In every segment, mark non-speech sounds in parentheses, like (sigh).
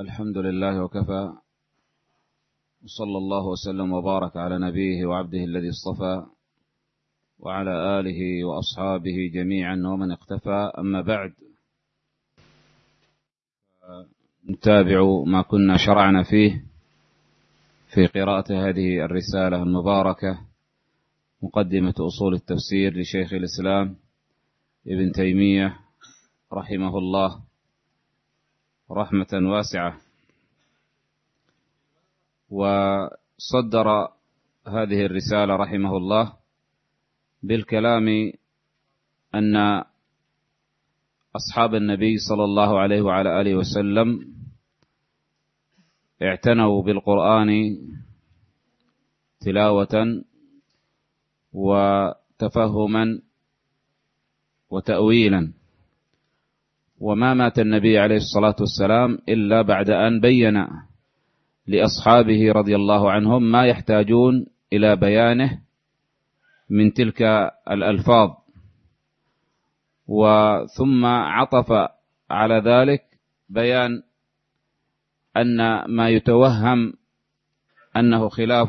الحمد لله وكفى. وصلى الله وسلم وبارك على نبيه وعبده الذي اصطفى وعلى آله وأصحابه جميعا ومن اقتفى. أما بعد نتابع ما كنا شرعنا فيه في قراءة هذه الرسالة المباركة مقدمة أصول التفسير لشيخ الإسلام ابن تيمية رحمه الله. رحمة واسعة. وصدر هذه الرسالة رحمه الله بالكلام أن أصحاب النبي صلى الله عليه وعلى آله وسلم اعتنوا بالقرآن تلاوة وتفهما وتأويلا. وما مات النبي عليه الصلاة والسلام إلا بعد أن بين لأصحابه رضي الله عنهم ما يحتاجون إلى بيانه من تلك الألفاظ. وثم عطف على ذلك بيان أن ما يتوهم أنه خلاف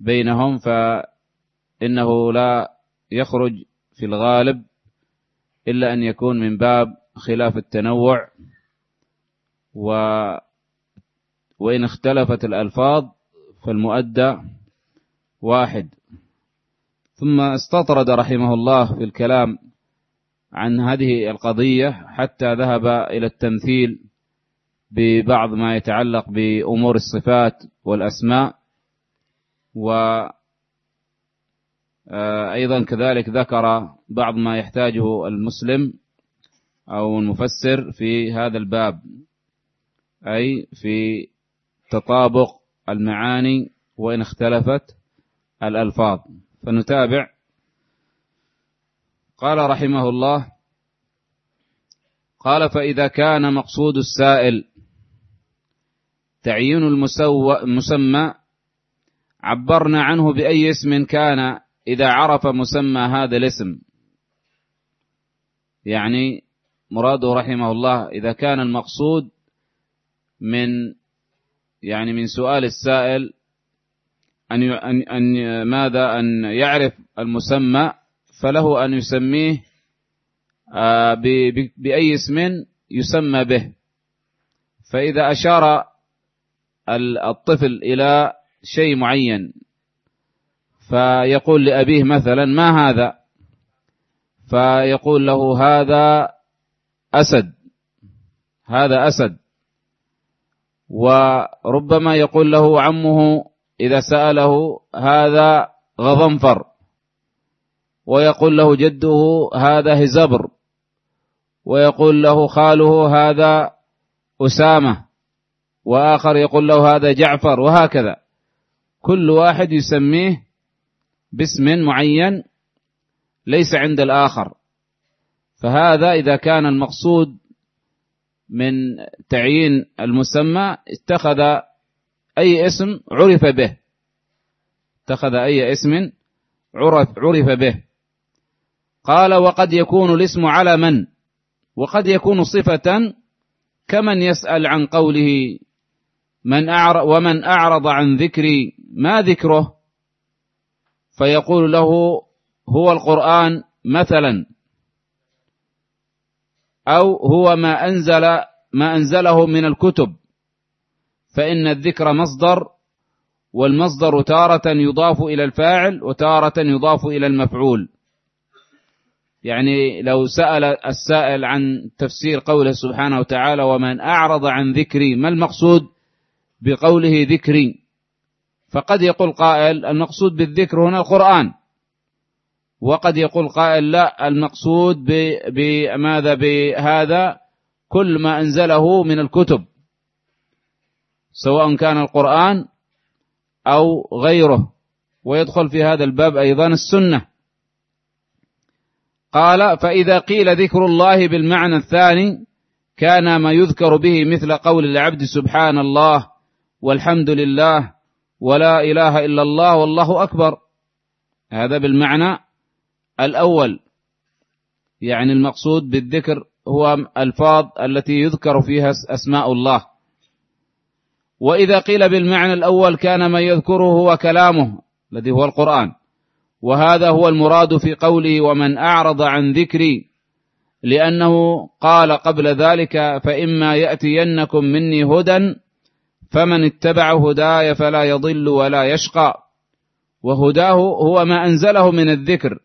بينهم فإنه لا يخرج في الغالب إلا أن يكون من باب خلاف التنوع و وإن اختلفت الألفاظ فالمؤدى واحد. ثم استطرد رحمه الله في الكلام عن هذه القضية حتى ذهب إلى التمثيل ببعض ما يتعلق بأمور الصفات والأسماء و آه، أيضا كذلك ذكر بعض ما يحتاجه المسلم أو المفسر في هذا الباب أي في تطابق المعاني وإن اختلفت الألفاظ. فنتابع. قال رحمه الله قال فإذا كان مقصود السائل تعيين المسمى عبرنا عنه بأي اسم كان إذا عرف مسمى هذا الاسم. يعني مراده رحمه الله إذا كان المقصود من يعني من سؤال السائل أن أن ماذا؟ أن يعرف المسمى فله أن يسميه آه، بأي اسم يسمى به. فإذا أشار الطفل إلى شيء معين فيقول لأبيه مثلا ما هذا؟ فيقول له هذا أسد هذا أسد. وربما يقول له عمه إذا سأله هذا غضنفر. ويقول له جده هذا هزبر. ويقول له خاله هذا أسامة. وآخر يقول له هذا جعفر. وهكذا. كل واحد يسميه باسم معين ليس عند الآخر. فهذا إذا كان المقصود من تعيين المسمى اتخذ أي اسم عرف به. اتخذ أي اسم عرف, عرف به. قال وقد يكون الاسم على من؟ وقد يكون صفة كمن يسأل عن قوله من أعرض ومن أعرض عن ذكري ما ذكره؟ فيقول له هو القرآن مثلا أو هو ما أنزل ما أنزله من الكتب فإن الذكر مصدر والمصدر تارة يضاف إلى الفاعل وتارة يضاف إلى المفعول. يعني لو سأل السائل عن تفسير قوله سبحانه وتعالى ومن أعرض عن ذكري ما المقصود بقوله ذكري؟ فقد يقول قائل المقصود بالذكر هنا القرآن وقد يقول قائل لا المقصود بماذا بهذا كل ما أنزله من الكتب. سواء كان القرآن أو غيره. ويدخل في هذا الباب أيضا السنة. قال فإذا قيل ذكر الله بالمعنى الثاني كان ما يذكر به مثل قول العبد سبحان الله والحمد لله ولا إله إلا الله والله أكبر. هذا بالمعنى الأول. يعني المقصود بالذكر هو الفاظ التي يذكر فيها أسماء الله. وإذا قيل بالمعنى الأول كان من يذكره هو كلامه الذي هو القرآن. وهذا هو المراد في قوله ومن أعرض عن ذكري لأنه قال قبل ذلك فإما يأتينكم مني هدى فمن اتبع هداي فلا يضل ولا يشقى. وهداه هو ما أنزله من الذكر.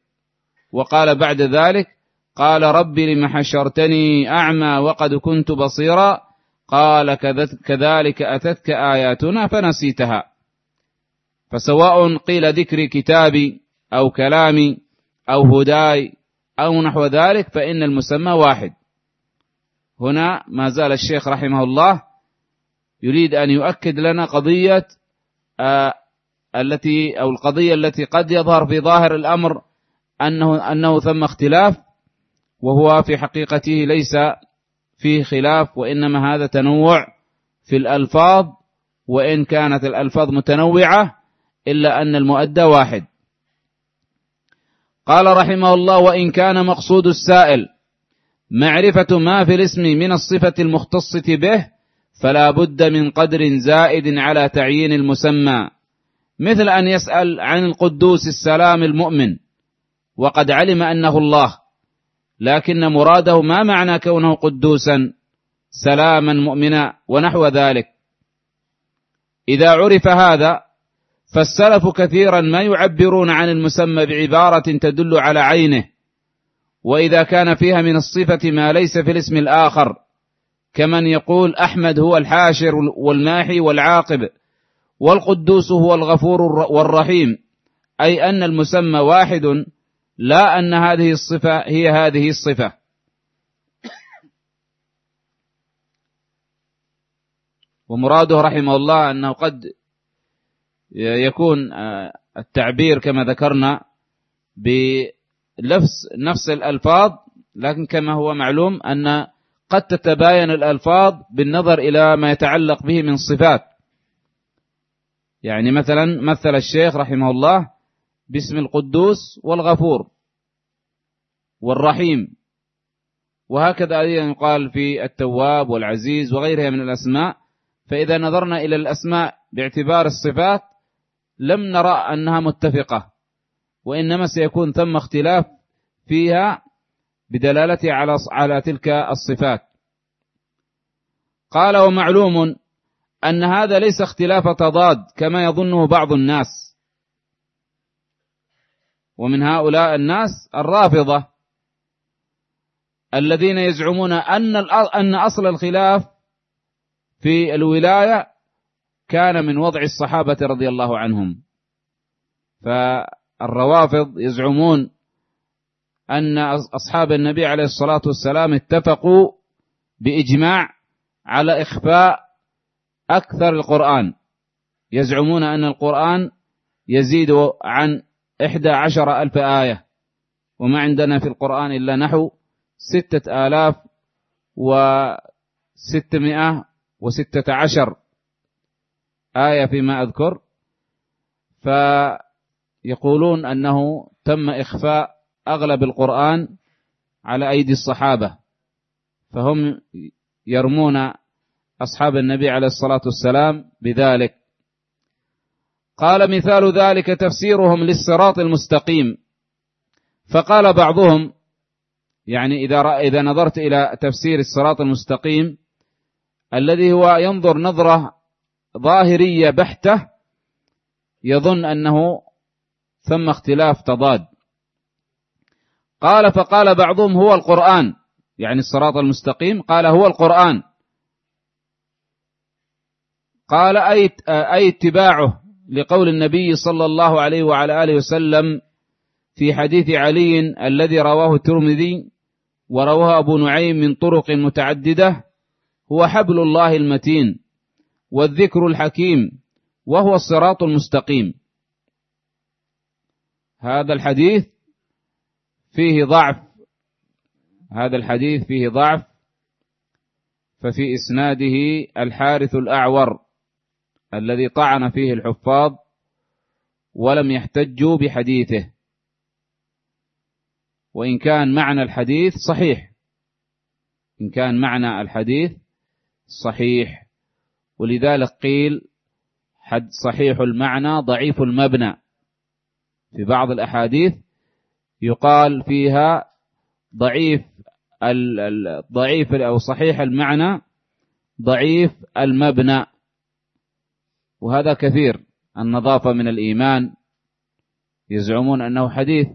وقال بعد ذلك قال رب لم حشرتني أعمى وقد كنت بصيرا. قال كذلك أتتك آياتنا فنسيتها. فسواء قيل ذكر كتابي أو كلامي أو هداي أو نحو ذلك فإن المسمى واحد. هنا ما زال الشيخ رحمه الله يريد أن يؤكد لنا قضية آه التي أو القضية التي قد يظهر في ظاهر الأمر أنه, أنه ثم اختلاف وهو في حقيقته ليس فيه خلاف وإنما هذا تنوع في الألفاظ وإن كانت الألفاظ متنوعة إلا أن المؤدى واحد. قال رحمه الله وإن كان مقصود السائل معرفة ما في الاسم من الصفة المختصة به فلا بد من قدر زائد على تعيين المسمى مثل أن يسأل عن القدوس السلام المؤمن وقد علم أنه الله لكن مراده ما معنى كونه قدوسا سلاما مؤمنا ونحو ذلك. إذا عرف هذا فالسلف كثيرا ما يعبرون عن المسمى بعبارة تدل على عينه وإذا كان فيها من الصفة ما ليس في الاسم الآخر كمن يقول أحمد هو الحاشر والماحي والعاقب والقدوس هو الغفور والرحيم أي أن المسمى واحد لا أن هذه الصفة هي هذه الصفة. ومراده رحمه الله أنه قد يكون آه، التعبير كما ذكرنا بلفظ نفس الألفاظ لكن كما هو معلوم أن قد تتباين الألفاظ بالنظر إلى ما يتعلق به من صفات. يعني مثلا مثل الشيخ رحمه الله باسم القدوس والغفور والرحيم. وهكذا أيضا يقال في التواب والعزيز وغيرها من الأسماء. فإذا نظرنا إلى الأسماء باعتبار الصفات لم نرى أنها متفقة وإنما سيكون ثم اختلاف فيها بدلالة على على تلك الصفات. قال ومعلوم أن هذا ليس اختلاف تضاد كما يظنه بعض الناس. ومن هؤلاء الناس الرافضة الذين يزعمون أن أن أصل الخلاف في الولاية كان من وضع الصحابة رضي الله عنهم. فالروافض يزعمون أن أصحاب النبي عليه الصلاة والسلام اتفقوا بإجماع على إخفاء أكثر القرآن. يزعمون أن القرآن يزيد عن إحدى عشر ألف آية وما عندنا في القرآن إلا نحو ستة آلاف وستمائة وستة عشر آية فيما أذكر. فيقولون أنه تم إخفاء أغلب القرآن على أيدي الصحابة فهم يرمون أصحاب النبي عليه الصلاة والسلام بذلك. قال مثال ذلك تفسيرهم للصراط المستقيم فقال بعضهم يعني إذا إذا نظرت إلى تفسير الصراط المستقيم الذي هو ينظر نظرة ظاهرية بحتة يظن أنه ثم اختلاف تضاد. قال فقال بعضهم هو القرآن. يعني الصراط المستقيم قال هو القرآن. قال أي أي اتباعه لقول النبي صلى الله عليه وعلى آله وسلم في حديث علي الذي رواه الترمذي ورواه أبو نعيم من طرق متعددة هو حبل الله المتين والذكر الحكيم وهو الصراط المستقيم. هذا الحديث فيه ضعف. هذا الحديث فيه ضعف. ففي إسناده الحارث الأعور الذي طعن فيه الحفاظ ولم يحتجوا بحديثه. وإن كان معنى الحديث صحيح. إن كان معنى الحديث صحيح. ولذلك قيل حد صحيح المعنى ضعيف المبنى. في بعض الأحاديث يقال فيها ضعيف ضعيف أو صحيح المعنى ضعيف المبنى. وهذا كثير النظافة من الإيمان. يزعمون أنه حديث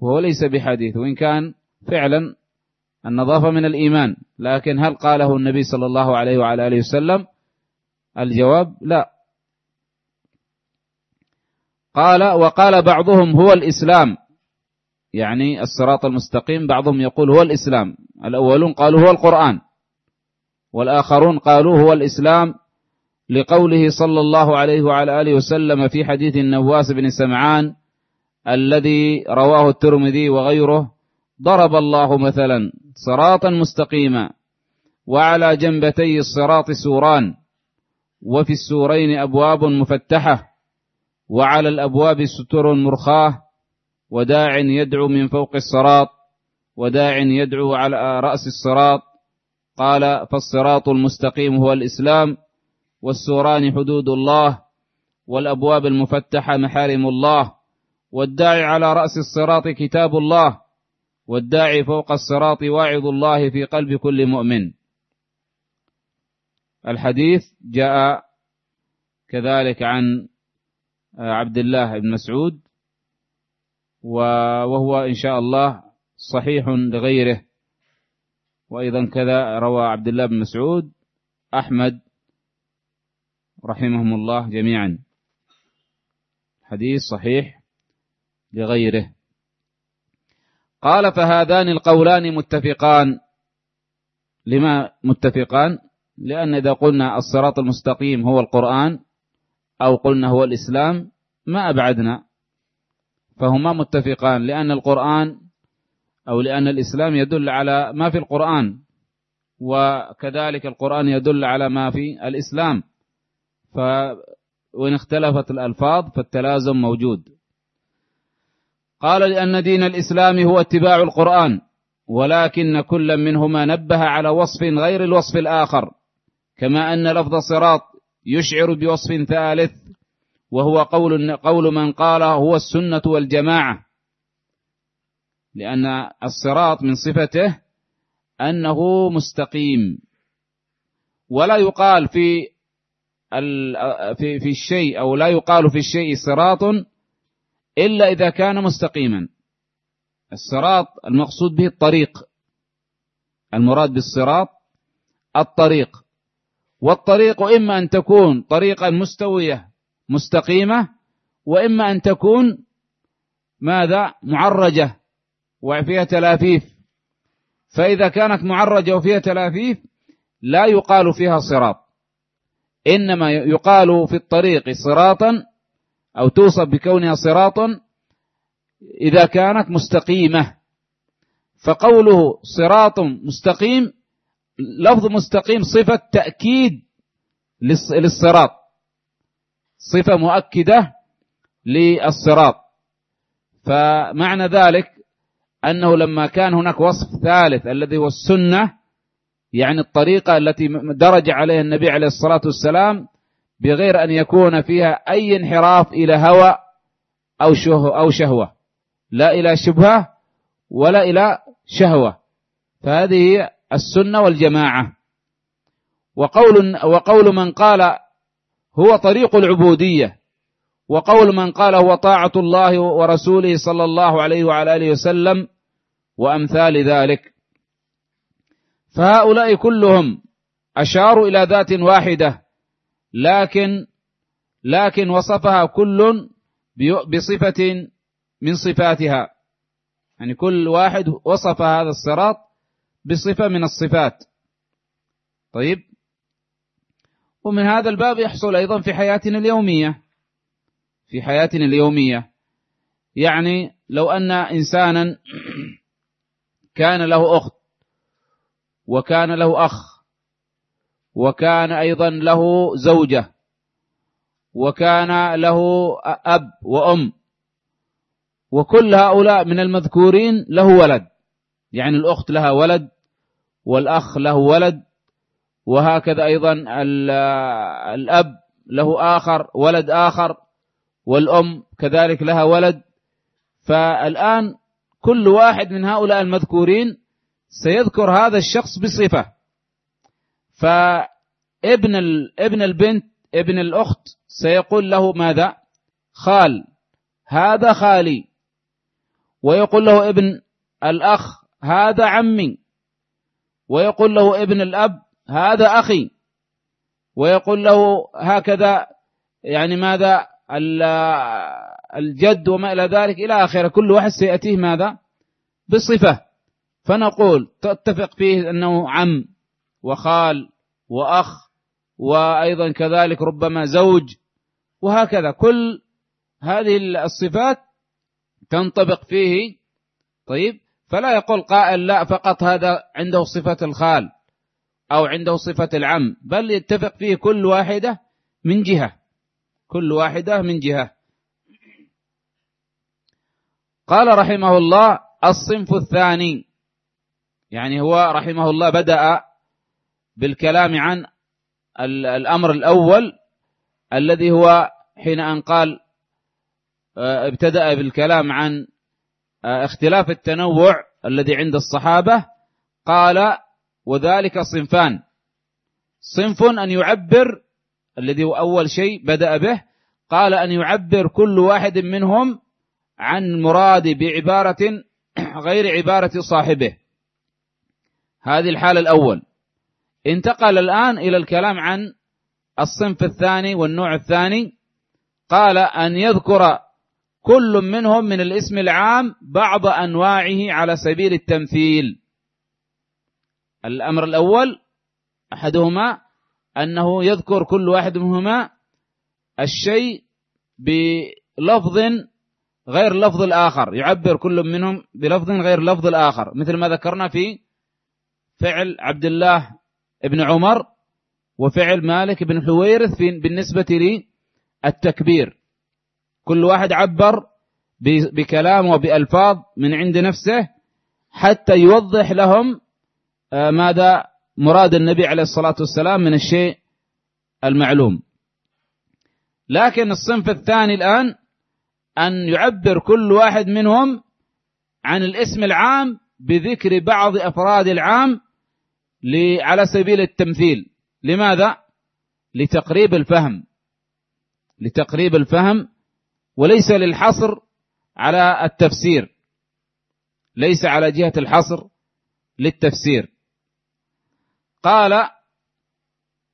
وهو ليس بحديث وإن كان فعلا النظافة من الإيمان. لكن هل قاله النبي صلى الله عليه وعلى آله وسلم؟ الجواب لا. قال وقال بعضهم هو الإسلام. يعني الصراط المستقيم بعضهم يقول هو الإسلام. الأولون قالوا هو القرآن. والآخرون قالوا هو الإسلام لقوله صلى الله عليه وعلى آله وسلم في حديث النواس بن سمعان الذي رواه الترمذي وغيره ضرب الله مثلا صراطا مستقيما وعلى جنبتي الصراط سوران وفي السورين أبواب مفتحة وعلى الأبواب ستر مرخاة وداع يدعو من فوق الصراط وداع يدعو على رأس الصراط. قال فالصراط المستقيم هو الإسلام والسوران حدود الله والأبواب المفتحة محارم الله والداعي على رأس الصراط كتاب الله والداعي فوق الصراط واعظ الله في قلب كل مؤمن. الحديث جاء كذلك عن عبد الله بن مسعود وهو إن شاء الله صحيح لغيره. وأيضا كذا روى عبد الله بن مسعود أحمد رحمهم الله جميعا. حديث صحيح لغيره. قال فهذان القولان متفقان. لما متفقان؟ لأن إذا قلنا الصراط المستقيم هو القرآن أو قلنا هو الإسلام ما أبعدنا. فهما متفقان لأن القرآن أو لأن الإسلام يدل على ما في القرآن وكذلك القرآن يدل على ما في الإسلام. وإن اختلفت الألفاظ فالتلازم موجود. قال لأن دين الإسلام هو اتباع القرآن ولكن كل منهما نبه على وصف غير الوصف الآخر كما أن لفظ صراط يشعر بوصف ثالث وهو قول قول من قال هو السنة والجماعة. لأن الصراط من صفته أنه مستقيم. ولا يقال في في في الشيء أو لا يقال في الشيء صراط إلا إذا كان مستقيما. الصراط المقصود به الطريق. المراد بالصراط الطريق. والطريق إما أن تكون طريقا مستوية مستقيمة وإما أن تكون ماذا؟ معرجة وفيها تلافيف. فإذا كانت معرجة وفيها تلافيف لا يقال فيها صراط. إنما يقال في الطريق صراطا أو توصف بكونها صراطا إذا كانت مستقيمة. فقوله صراط مستقيم لفظ مستقيم صفة تأكيد للصراط. صفة مؤكدة للصراط. فمعنى ذلك أنه لما كان هناك وصف ثالث الذي هو السنة يعني الطريقة التي درج عليها النبي عليه الصلاة والسلام بغير أن يكون فيها أي انحراف إلى هوى أو شهوة, أو شهوة. لا إلى شبهة ولا إلى شهوة. فهذه السنة والجماعة. وقول, وقول من قال هو طريق العبودية. وقول من قال هو طاعة الله ورسوله صلى الله عليه وعلى آله وسلم وأمثال ذلك. فهؤلاء كلهم أشاروا إلى ذات واحدة لكن لكن وصفها كل بصفة من صفاتها. يعني كل واحد وصف هذا الصراط بصفة من الصفات. طيب؟ ومن هذا الباب يحصل أيضا في حياتنا اليومية. في حياتنا اليومية. يعني لو أن إنسانا كان له أخت وكان له أخ وكان أيضا له زوجة وكان له أب وأم وكل هؤلاء من المذكورين له ولد. يعني الأخت لها ولد والأخ له ولد وهكذا أيضا الأب له آخر ولد آخر والأم كذلك لها ولد. فالآن كل واحد من هؤلاء المذكورين سيذكر هذا الشخص بصفة. فابن ابن البنت ابن الأخت سيقول له ماذا؟ خال هذا خالي. ويقول له ابن الأخ هذا عمي. ويقول له ابن الأب هذا أخي. ويقول له هكذا يعني ماذا الجد وما إلى ذلك إلى آخره. كل واحد سيأتيه ماذا؟ بصفة. فنقول تتفق فيه أنه عم وخال وأخ وأيضا كذلك ربما زوج. وهكذا. كل هذه الصفات تنطبق فيه. طيب؟ فلا يقول قائل لا فقط هذا عنده صفة الخال. أو عنده صفة العم. بل يتفق فيه كل واحدة من جهة. كل واحدة من جهة. قال رحمه الله الصنف الثاني. يعني هو رحمه الله بدأ بالكلام عن الأمر الأول الذي هو حين أن قال آه، ابتدأ بالكلام عن آه، اختلاف التنوع الذي عند الصحابة. قال وذلك صنفان. صنف أن يعبر الذي هو أول شيء بدأ به قال أن يعبر كل واحد منهم عن مراد بعبارة (clears throat) غير عبارة صاحبه. هذه الحالة الأول. انتقل الآن إلى الكلام عن الصنف الثاني والنوع الثاني. قال أن يذكر كل منهم من الاسم العام بعض أنواعه على سبيل التمثيل. الأمر الأول أحدهما أنه يذكر كل واحد منهما الشيء بلفظ غير لفظ الآخر يعبر كل منهم بلفظ غير لفظ الآخر مثل ما ذكرنا في فعل عبد الله بن عمر وفعل مالك بن حويرث بالنسبة للتكبير. كل واحد عبر بكلام وبألفاظ من عند نفسه حتى يوضح لهم ماذا مراد النبي عليه الصلاة والسلام من الشيء المعلوم. لكن الصنف الثاني الآن أن يعبر كل واحد منهم عن الاسم العام بذكر بعض أفراد العام على سبيل التمثيل. لماذا؟ لتقريب الفهم. لتقريب الفهم وليس للحصر على التفسير. ليس على جهة الحصر للتفسير. قال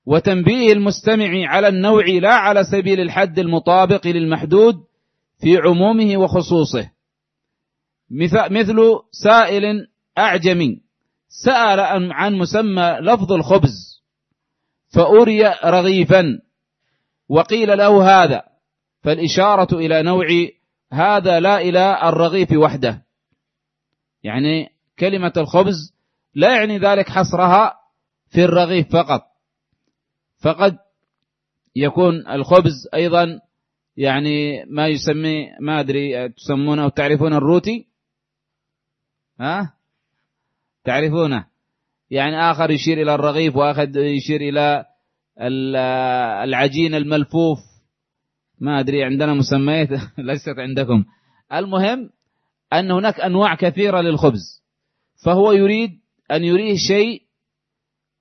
وتنبيه المستمع على النوع لا على سبيل الحد المطابق للمحدود في عمومه وخصوصه. مثل سائل أعجمي سأل عن مسمى لفظ الخبز فأري رغيفا وقيل له هذا فالإشارة إلى نوع هذا لا إلى الرغيف وحده. يعني كلمة الخبز لا يعني ذلك حصرها في الرغيف فقط. فقد يكون الخبز أيضا يعني ما يسمي ما أدري تسمونه أو تعرفون الروتي؟ ها؟ تعرفونه؟ يعني آخر يشير إلى الرغيف وآخر يشير إلى العجين الملفوف. ما أدري عندنا مسميات (laughs) ليست عندكم. المهم أن هناك أنواع كثيرة للخبز. فهو يريد أن يريه شيء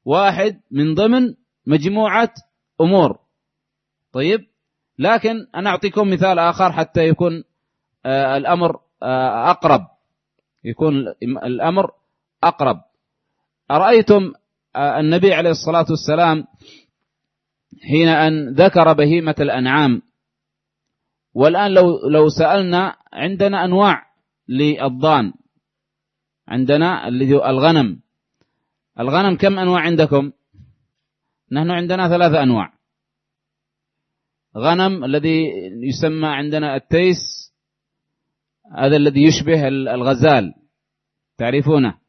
واحد من ضمن مجموعة أمور. طيب؟ لكن أنا أعطيكم مثال آخر حتى يكون آه، الأمر آه، أقرب. يكون الأمر أقرب. أرأيتم آه، النبي عليه الصلاة والسلام حين أن ذكر بهيمة الأنعام؟ والآن لو لو سألنا عندنا أنواع للضان. عندنا الغنم. الغنم كم أنواع عندكم؟ نحن عندنا ثلاثة أنواع. غنم الذي يسمى عندنا التيس هذا الذي يشبه الغزال. تعرفونه؟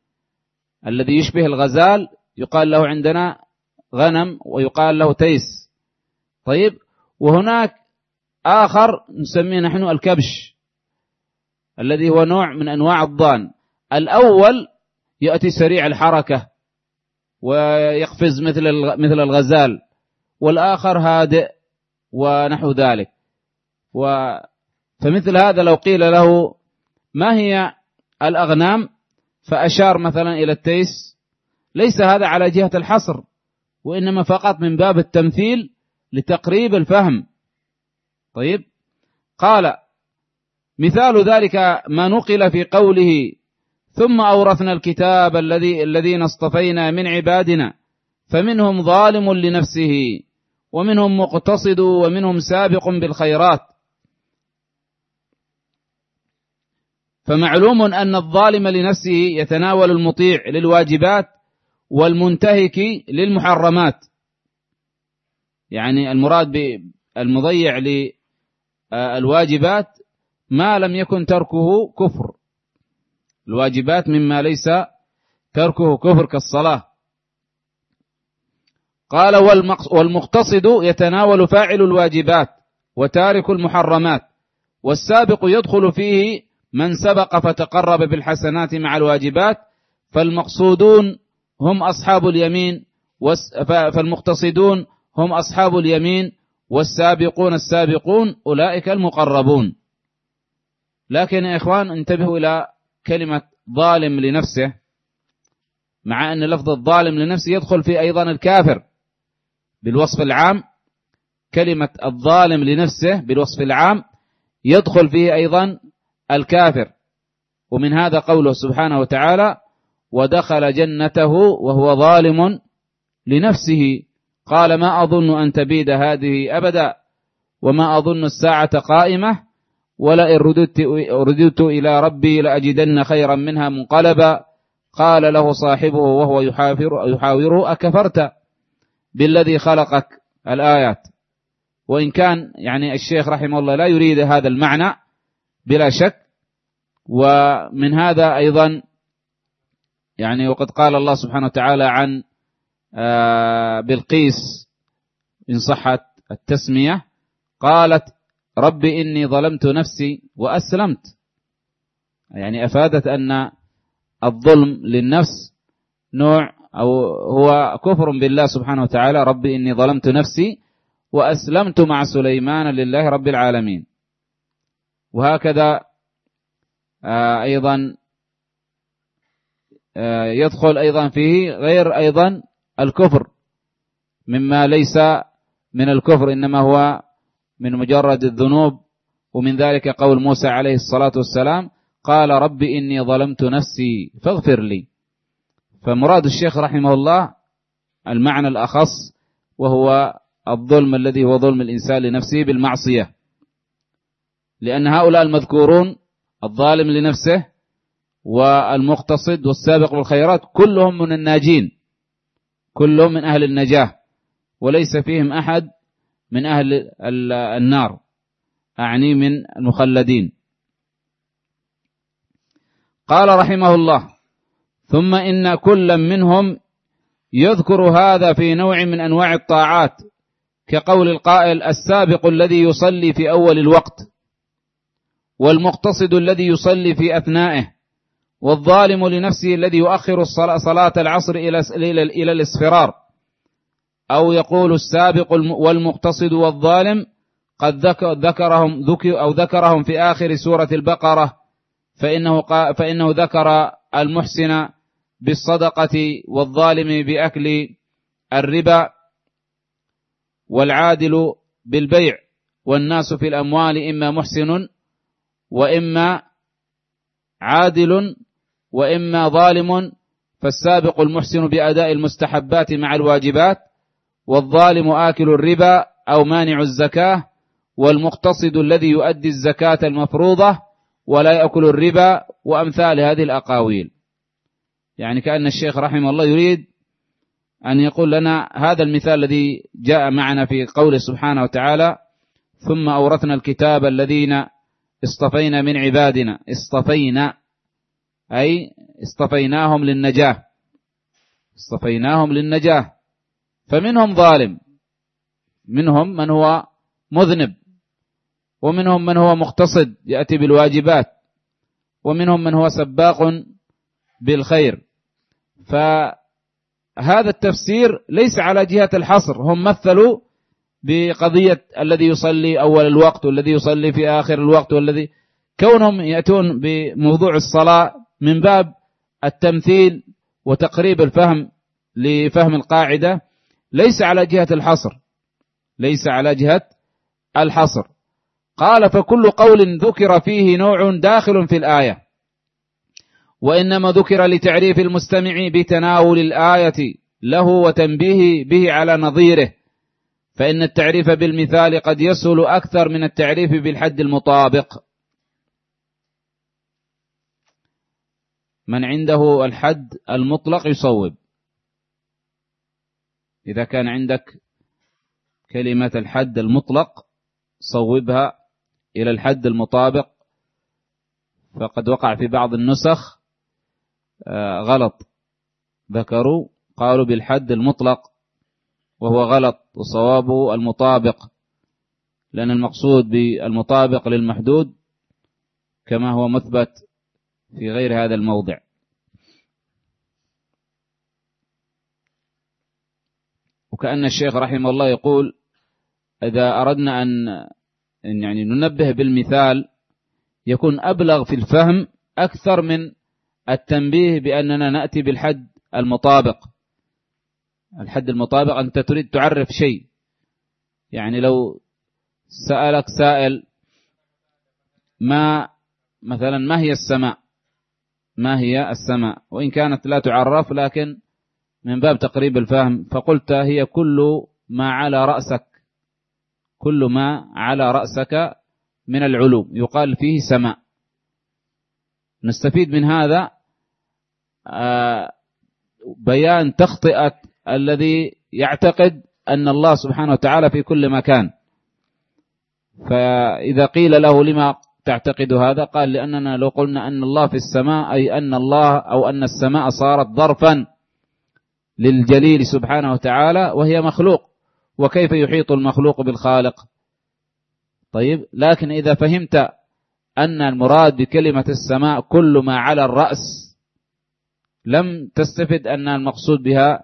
الذي يشبه الغزال يقال له عندنا غنم ويقال له تيس. طيب وهناك آخر نسميه نحن الكبش الذي هو نوع من أنواع الضان. الأول يأتي سريع الحركة. ويقفز مثل مثل الغزال. والآخر هادئ ونحو ذلك. و فمثل هذا لو قيل له ما هي الأغنام؟ فأشار مثلا إلى التيس. ليس هذا على جهة الحصر وإنما فقط من باب التمثيل لتقريب الفهم. طيب؟ قال مثال ذلك ما نقل في قوله ثم أورثنا الكتاب الذي الذين اصطفينا من عبادنا فمنهم ظالم لنفسه ومنهم مقتصد ومنهم سابق بالخيرات. فمعلوم أن الظالم لنفسه يتناول المطيع للواجبات والمنتهك للمحرمات. يعني المراد بالمضيع للواجبات ما لم يكن تركه كفر. الواجبات مما ليس تركه كفر كالصلاة. قال والمقتصد يتناول فاعل الواجبات وتارك المحرمات والسابق يدخل فيه من سبق فتقرب بالحسنات مع الواجبات فالمقصودون هم أصحاب اليمين فالمقتصدون هم أصحاب اليمين والسابقون السابقون أولئك المقربون. لكن يا إخوان انتبهوا إلى كلمة ظالم لنفسه مع أن لفظ الظالم لنفسه يدخل في أيضا الكافر بالوصف العام. كلمة الظالم لنفسه بالوصف العام يدخل فيه أيضا الكافر. ومن هذا قوله سبحانه وتعالى ودخل جنته وهو ظالم لنفسه قال ما أظن أن تبيد هذه أبدا وما أظن الساعة قائمة ولئن رددت, رددت إلى ربي لأجدن خيرا منها منقلبا. قال له صاحبه وهو يحاور يحاوره أكفرت بالذي خلقك؟ الآيات. وإن كان يعني الشيخ رحمه الله لا يريد هذا المعنى بلا شك. ومن هذا أيضا يعني وقد قال الله سبحانه وتعالى عن آه، بلقيس إن صحت التسمية قالت رب إني ظلمت نفسي وأسلمت. يعني أفادت أن الظلم للنفس نوع أو هو كفر بالله سبحانه وتعالى. رب إني ظلمت نفسي وأسلمت مع سليمان لله رب العالمين. وهكذا آه، أيضا آه، يدخل أيضا فيه غير أيضا الكفر مما ليس من الكفر إنما هو من مجرد الذنوب ومن ذلك قول موسى عليه الصلاة والسلام قال رب إني ظلمت نفسي فاغفر لي. فمراد الشيخ رحمه الله المعنى الأخص وهو الظلم الذي هو ظلم الإنسان لنفسه بالمعصية. لأن هؤلاء المذكورون الظالم لنفسه والمقتصد والسابق بالخيرات كلهم من الناجين كلهم من أهل النجاة وليس فيهم أحد من أهل النار. أعني من المخلدين. قال رحمه الله ثم إن كل منهم يذكر هذا في نوع من أنواع الطاعات كقول القائل السابق الذي يصلي في أول الوقت والمقتصد الذي يصلي في أثنائه والظالم لنفسه الذي يؤخر صلاة العصر إلى الإصفرار أو يقول السابق والمقتصد والظالم قد ذكرهم ذكر أو ذكرهم في آخر سورة البقرة فإنه فإنه ذكر المحسن بالصدقة والظالم بأكل الربا والعادل بالبيع والناس في الأموال إما محسن وإما عادل وإما ظالم فالسابق المحسن بأداء المستحبات مع الواجبات والظالم آكل الربا أو مانع الزكاة والمقتصد الذي يؤدي الزكاة المفروضة ولا يأكل الربا وأمثال هذه الأقاويل. يعني كأن الشيخ رحمه الله يريد أن يقول لنا هذا المثال الذي جاء معنا في قوله سبحانه وتعالى ثم أورثنا الكتاب الذين اصطفينا من عبادنا. اصطفينا أي اصطفيناهم للنجاة. اصطفيناهم للنجاة. فمنهم ظالم. منهم من هو مذنب. ومنهم من هو مقتصد يأتي بالواجبات. ومنهم من هو سباق بالخير. هذا التفسير ليس على جهة الحصر. هم مثلوا بقضية الذي يصلي أول الوقت والذي يصلي في آخر الوقت والذي كونهم يأتون بموضوع الصلاة من باب التمثيل وتقريب الفهم لفهم القاعدة. ليس على جهة الحصر. ليس على جهة الحصر. قال فكل قول ذكر فيه نوع داخل في الآية. وإنما ذكر لتعريف المستمع بتناول الآية له وتنبيه به على نظيره. فإن التعريف بالمثال قد يسهل أكثر من التعريف بالحد المطابق. من عنده الحد المطلق يصوب. إذا كان عندك كلمة الحد المطلق صوبها إلى الحد المطابق. فقد وقع في بعض النسخ آه، غلط. ذكروا قالوا بالحد المطلق وهو غلط وصوابه المطابق. لأن المقصود بالمطابق للمحدود كما هو مثبت في غير هذا الموضع. وكأن الشيخ رحمه الله يقول إذا أردنا أن يعني ننبه بالمثال يكون أبلغ في الفهم أكثر من التنبيه بأننا نأتي بالحد المطابق. الحد المطابق أنت تريد تعرف شيء. يعني لو سألك سائل ما مثلا ما هي السماء؟ ما هي السماء؟ وإن كانت لا تعرف لكن من باب تقريب الفهم فقلت هي كل ما على رأسك كل ما على رأسك من العلوم. يقال فيه سماء. نستفيد من هذا آه، بيان تخطئة الذي يعتقد أن الله سبحانه وتعالى في كل مكان. فإذا قيل له لما تعتقد هذا قال لأننا لو قلنا أن الله في السماء أي أن الله أو أن السماء صارت ظرفا للجليل سبحانه وتعالى وهي مخلوق. وكيف يحيط المخلوق بالخالق؟ طيب لكن إذا فهمت أن المراد بكلمة السماء كل ما على الرأس لم تستفد أن المقصود بها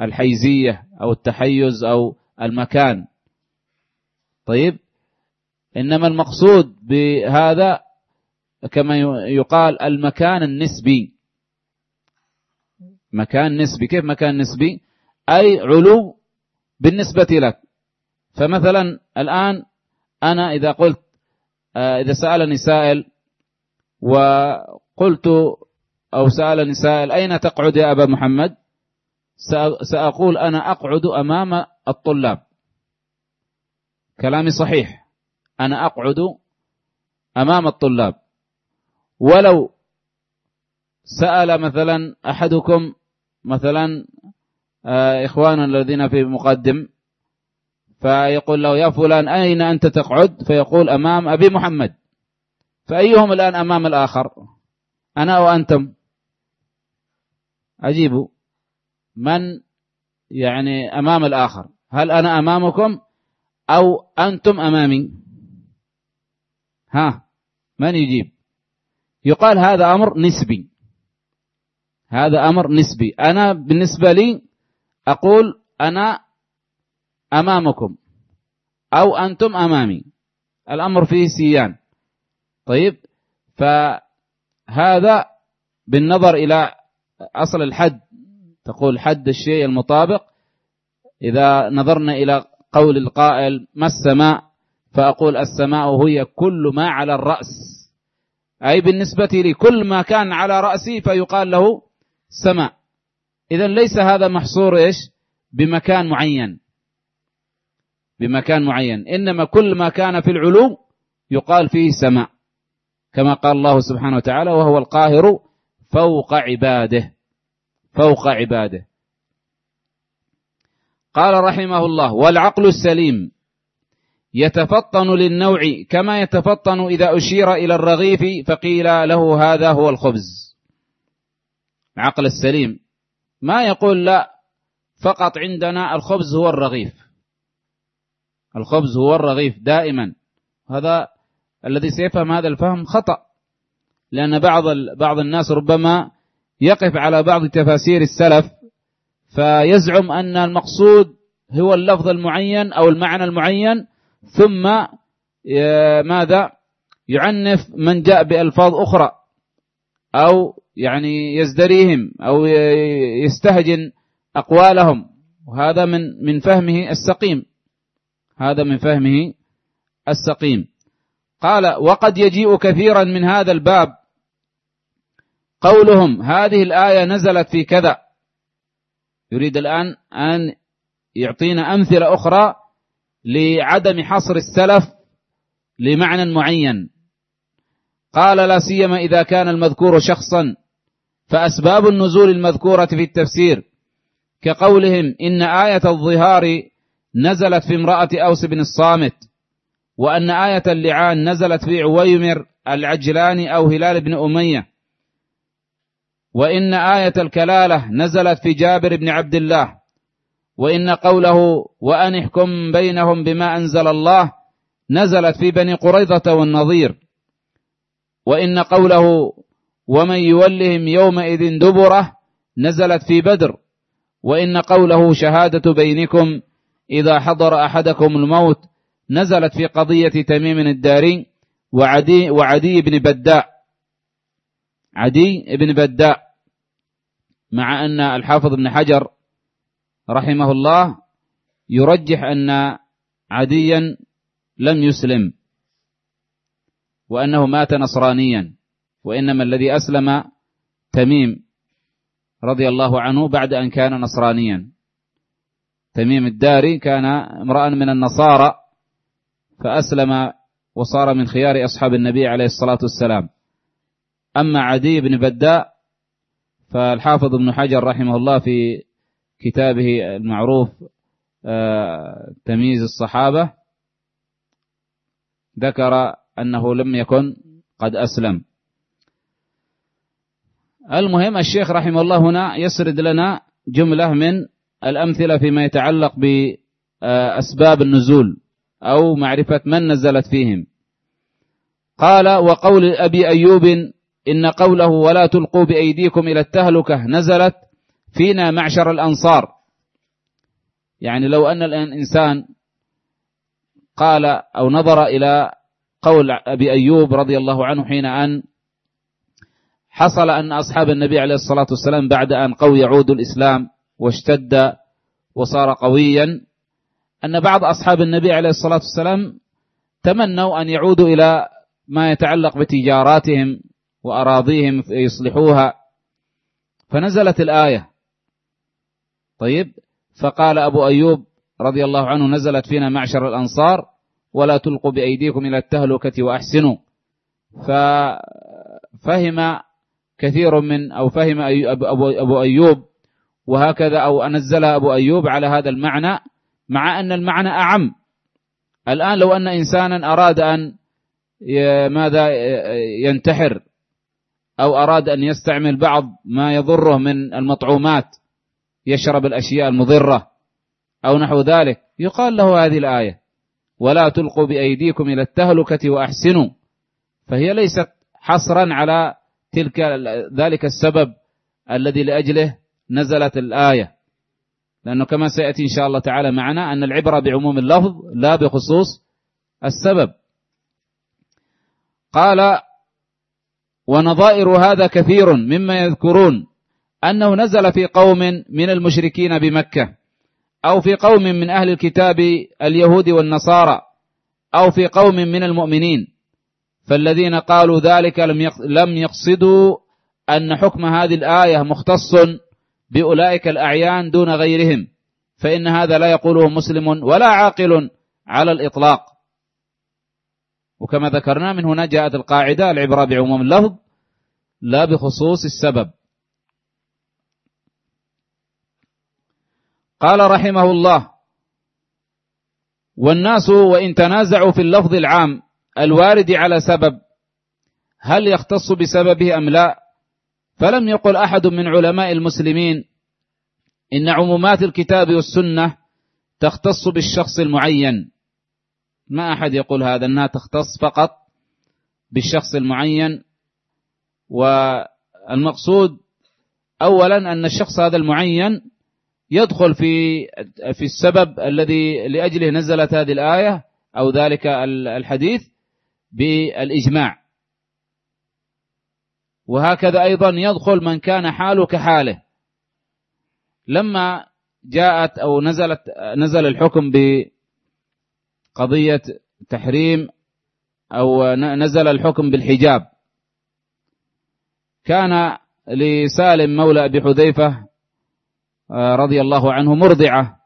الحيزية أو التحيز أو المكان. طيب إنما المقصود بهذا كما يقال المكان النسبي. مكان نسبي كيف مكان نسبي؟ أي علو بالنسبة لك. فمثلا الآن أنا إذا قلت آه، إذا سألني سائل وقلت أو سألني سائل أين تقعد يا أبا محمد؟ سأقول أنا أقعد أمام الطلاب. كلامي صحيح. أنا أقعد أمام الطلاب. ولو سأل مثلا أحدكم مثلا آه، إخواننا الذين في مقدم فيقول له يا فلان أين أنت تقعد؟ فيقول أمام أبي محمد. فأيهم الآن أمام الآخر؟ أنا وأنتم. أجيبوا. من يعني أمام الآخر؟ هل أنا أمامكم أو أنتم أمامي؟ ها من يجيب؟ يقال هذا أمر نسبي. هذا أمر نسبي. أنا بالنسبة لي أقول أنا أمامكم أو أنتم أمامي. الأمر فيه سيان. طيب؟ فهذا بالنظر إلى أصل الحد. تقول حد الشيء المطابق. إذا نظرنا إلى قول القائل ما السماء؟ فأقول السماء هي كل ما على الرأس. أي بالنسبة لي كل ما كان على رأسي فيقال له سماء. إذا ليس هذا محصور إيش؟ بمكان معين. بمكان معين. إنما كل ما كان في العلو يقال فيه سماء. كما قال الله سبحانه وتعالى وهو القاهر فوق عباده. فوق عباده. قال رحمه الله والعقل السليم يتفطن للنوع كما يتفطن إذا أشير إلى الرغيف فقيل له هذا هو الخبز. العقل السليم. ما يقول لا فقط عندنا الخبز هو الرغيف. الخبز هو الرغيف دائما. هذا الذي سيفهم هذا الفهم خطأ لأن بعض بعض الناس ربما يقف على بعض تفاسير السلف فيزعم أن المقصود هو اللفظ المعين أو المعنى المعين ثم ماذا؟ يعنف من جاء بألفاظ أخرى. أو يعني يزدريهم أو يستهجن أقوالهم. وهذا من من فهمه السقيم. هذا من فهمه السقيم. قال وقد يجيء كثيرا من هذا الباب قولهم هذه الآية نزلت في كذا. يريد الآن أن يعطينا أمثلة أخرى لعدم حصر السلف لمعنى معين. قال لا سيما إذا كان المذكور شخصا. فأسباب النزول المذكورة في التفسير كقولهم إن آية الظهار نزلت في امرأة أوس بن الصامت وأن آية اللعان نزلت في عويمر العجلاني أو هلال بن أمية وإن آية الكلالة نزلت في جابر بن عبد الله وإن قوله وأن احكم بينهم بما أنزل الله نزلت في بني قريظة والنظير. وإن قوله ومن يولهم يومئذ دبره نزلت في بدر وإن قوله شهادة بينكم إذا حضر أحدكم الموت نزلت في قضية تميم الداري وعدي, وعدي بن بداء عدي بن بداء مع أن الحافظ بن حجر رحمه الله يرجح أن عديا لم يسلم. وأنه مات نصرانيا. وإنما الذي أسلم تميم رضي الله عنه بعد أن كان نصرانيا. تميم الداري كان امرأ من النصارى فأسلم وصار من خيار أصحاب النبي عليه الصلاة والسلام. أما عدي بن بداء فالحافظ ابن حجر رحمه الله في كتابه المعروف آه، تمييز الصحابة ذكر أنه لم يكن قد أسلم. المهم الشيخ رحمه الله هنا يسرد لنا جملة من الأمثلة فيما يتعلق بأسباب النزول أو معرفة من نزلت فيهم. قال وقول أبي أيوب إن قوله ولا تلقوا بأيديكم إلى التهلكة نزلت فينا معشر الأنصار. يعني لو أن الإنسان قال أو نظر إلى قول أبي أيوب رضي الله عنه حين أن حصل أن أصحاب النبي عليه الصلاة والسلام بعد أن قوي يعود الإسلام واشتد وصار قويا أن بعض أصحاب النبي عليه الصلاة والسلام تمنوا أن يعودوا إلى ما يتعلق بتجاراتهم وأراضيهم يصلحوها. فنزلت الآية. طيب فقال أبو أيوب رضي الله عنه نزلت فينا معشر الأنصار ولا تلقوا بأيديكم إلى التهلكة وأحسنوا. ففهم كثير من أو فهم أبو أيوب وهكذا أو أنزل أبو أيوب على هذا المعنى مع أن المعنى أعم. الآن لو أن إنسانا أراد أن ماذا ينتحر أو أراد أن يستعمل بعض ما يضره من المطعومات يشرب الأشياء المضرة أو نحو ذلك يقال له هذه الآية. ولا تلقوا بأيديكم إلى التهلكة وأحسنوا. فهي ليست حصرا على تلك ذلك السبب الذي لأجله نزلت الآية. لأنه كما سيأتي إن شاء الله تعالى معنا أن العبرة بعموم اللفظ لا بخصوص السبب. قال ونظائر هذا كثير مما يذكرون أنه نزل في قوم من المشركين بمكة أو في قوم من أهل الكتاب اليهود والنصارى أو في قوم من المؤمنين. فالذين قالوا ذلك لم يقصدوا أن حكم هذه الآية مختص بأولئك الأعيان دون غيرهم. فإن هذا لا يقوله مسلم ولا عاقل على الإطلاق. وكما ذكرنا من هنا جاءت القاعدة العبرة بعموم اللفظ لا بخصوص السبب. قال رحمه الله والناس وإن تنازعوا في اللفظ العام الوارد على سبب هل يختص بسببه أم لا؟ فلم يقل أحد من علماء المسلمين إن عمومات الكتاب والسنة تختص بالشخص المعين. ما أحد يقول هذا أنها تختص فقط بالشخص المعين والمقصود أولا أن الشخص هذا المعين يدخل في في السبب الذي لأجله نزلت هذه الآية أو ذلك الحديث بالإجماع. وهكذا أيضا يدخل من كان حاله. كحاله لما جاءت أو نزلت نزل الحكم بقضية تحريم أو نزل الحكم بالحجاب كان لسالم مولى أبي حذيفة رضي الله عنه مرضعة.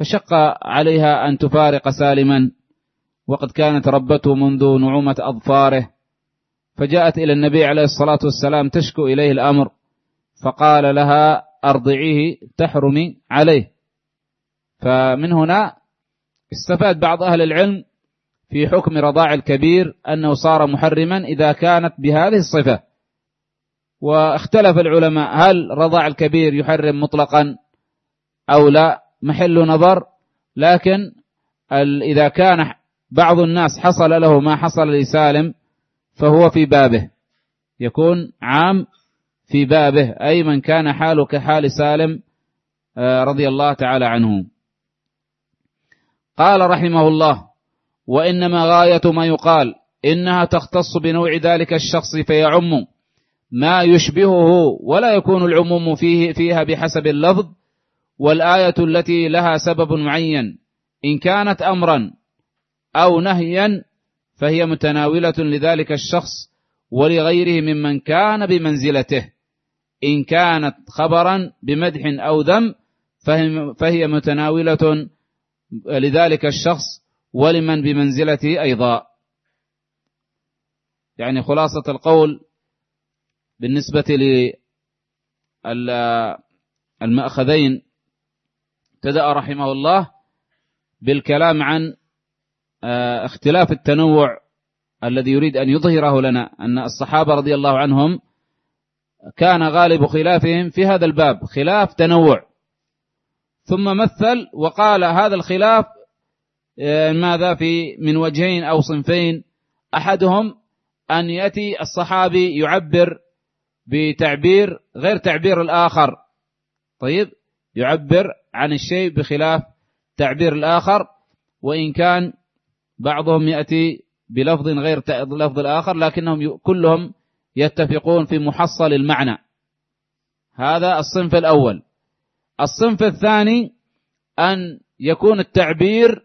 فشق عليها أن تفارق سالما. وقد كانت ربته منذ نعومة أظفاره. فجاءت إلى النبي عليه الصلاة والسلام تشكو إليه الأمر. فقال لها أرضعيه تحرمي عليه. فمن هنا استفاد بعض أهل العلم في حكم رضاع الكبير أنه صار محرما إذا كانت بهذه الصفة. واختلف العلماء هل رضاع الكبير يحرم مطلقا أو لا؟ محل نظر لكن إذا كان بعض الناس حصل له ما حصل لسالم فهو في بابه. يكون عام في بابه أي من كان حاله كحال سالم آه، رضي الله تعالى عنه. قال رحمه الله وإنما غاية ما يقال إنها تختص بنوع ذلك الشخص فيعم. ما يشبهه ولا يكون العموم فيه فيها بحسب اللفظ والآية التي لها سبب معين إن كانت أمرا أو نهيا فهي متناولة لذلك الشخص ولغيره ممن كان بمنزلته. إن كانت خبرا بمدح أو ذم فهي متناولة لذلك الشخص ولمن بمنزلته أيضا. يعني خلاصة القول بالنسبة للمأخذين ابتدأ رحمه الله بالكلام عن آه، اختلاف التنوع الذي يريد أن يظهره لنا أن الصحابة رضي الله عنهم كان غالب خلافهم في هذا الباب خلاف تنوع. ثم مثل وقال هذا الخلاف آه، ماذا في من وجهين أو صنفين أحدهم أن يأتي الصحابي يعبر بتعبير غير تعبير الآخر. طيب؟ يعبر عن الشيء بخلاف تعبير الآخر وإن كان بعضهم يأتي بلفظ غير لفظ الآخر لكنهم كلهم يتفقون في محصل المعنى. هذا الصنف الأول. الصنف الثاني أن يكون التعبير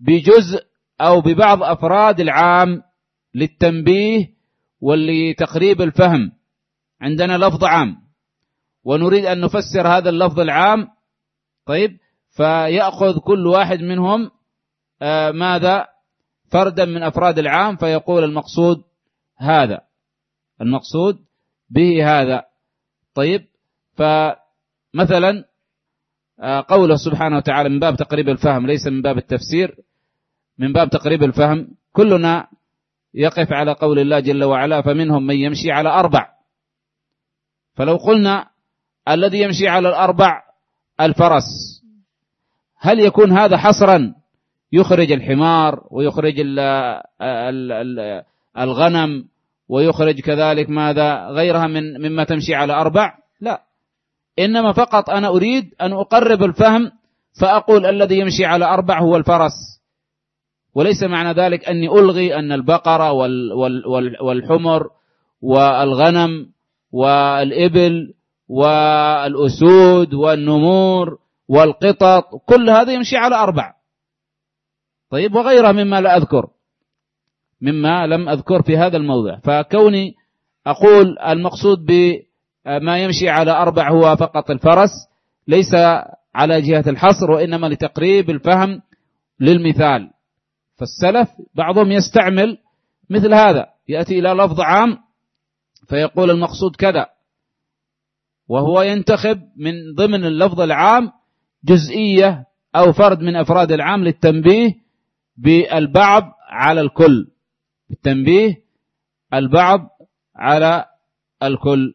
بجزء أو ببعض أفراد العام للتنبيه ولتقريب الفهم. عندنا لفظ عام. ونريد أن نفسر هذا اللفظ العام. طيب فيأخذ كل واحد منهم آه ماذا؟ فردا من أفراد العام فيقول المقصود هذا. المقصود به هذا طيب فمثلا آه قوله سبحانه وتعالى من باب تقريب الفهم ليس من باب التفسير. من باب تقريب الفهم كلنا يقف على قول الله جل وعلا فمنهم من يمشي على أربع. فلو قلنا الذي يمشي على الأربع الفرس هل يكون هذا حصرا؟ يخرج الحمار ويخرج الغنم ويخرج كذلك ماذا؟ غيرها من مما تمشي على أربع؟ لا. إنما فقط أنا أريد أن أقرب الفهم فأقول الذي يمشي على أربع هو الفرس. وليس معنى ذلك أني ألغي أن البقرة والحمر والغنم والإبل والأسود والنمور والقطط كل هذا يمشي على أربع. طيب وغيرها مما لا أذكر مما لم أذكر في هذا الموضع. فكوني أقول المقصود بما يمشي على أربع هو فقط الفرس ليس على جهة الحصر وإنما لتقريب الفهم للمثال. فالسلف بعضهم يستعمل مثل هذا يأتي إلى لفظ عام فيقول المقصود كذا. وهو ينتخب من ضمن اللفظ العام جزئية أو فرد من أفراد العام للتنبيه بالبعض على الكل. بالتنبيه البعض على الكل.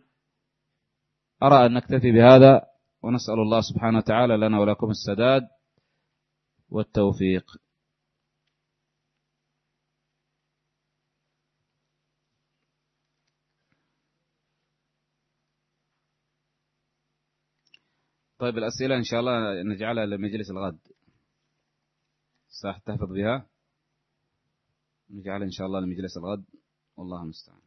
أرى أن نكتفي بهذا ونسأل الله سبحانه وتعالى لنا ولكم السداد والتوفيق. طيب الأسئلة إن شاء الله نجعلها لمجلس الغد. صح تحفظ بها؟ نجعلها إن شاء الله لمجلس الغد. والله المستعان.